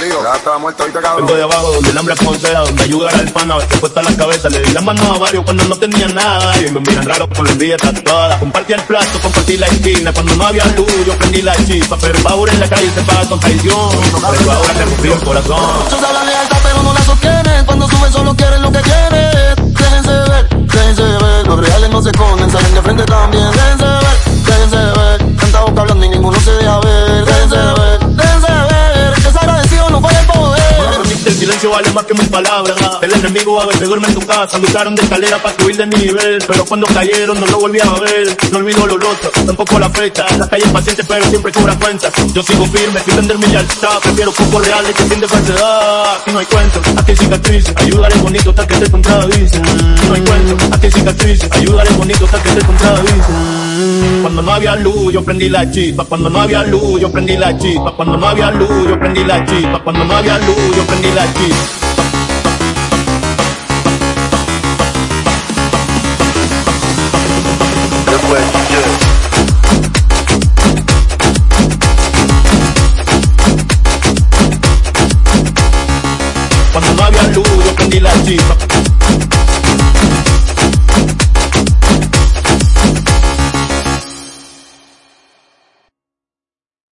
Ya estaba muerto ahorita, cabrón. Vengo de abajo, donde el hambre aconseja, donde ayudar al pana, te cuesta la cabeza. Le di la mano a varios cuando no tenía nada. Y me miran raro con la envidia tatuada. Compartí el plato, compartí la esquina. Cuando no había luz, yo prendí la chispa. Pero el en la calle se paga con traición. Pero ahora me rompió el corazón. Silencio vale más que mil palabras. El enemigo a veces duerme en tu casa. Lucharon de escalera para subir de nivel. Pero cuando cayeron no lo volví a ver. No olvido lo roto, tampoco la fecha. Las calles pacientes, pero siempre cobra cuenta. Yo sigo firme, sin vender mi lealtad. Prefiero fútbol reales que sin de. Aquí no hay cuento, aquí hay cicatrices. Ayudaré bonito hasta que te contradicen. No hay cuento, aquí hay cicatrices. Ayudaré bonito hasta que te contradicen. Cuando no había luz, yo prendí la chispa. Cuando no había luz, yo prendí la chispa. Cuando no había luz, yo prendí la chispa. Cuando no había luz, yo prendí la chispa. Cuando no había luz, yo prendí la chispa.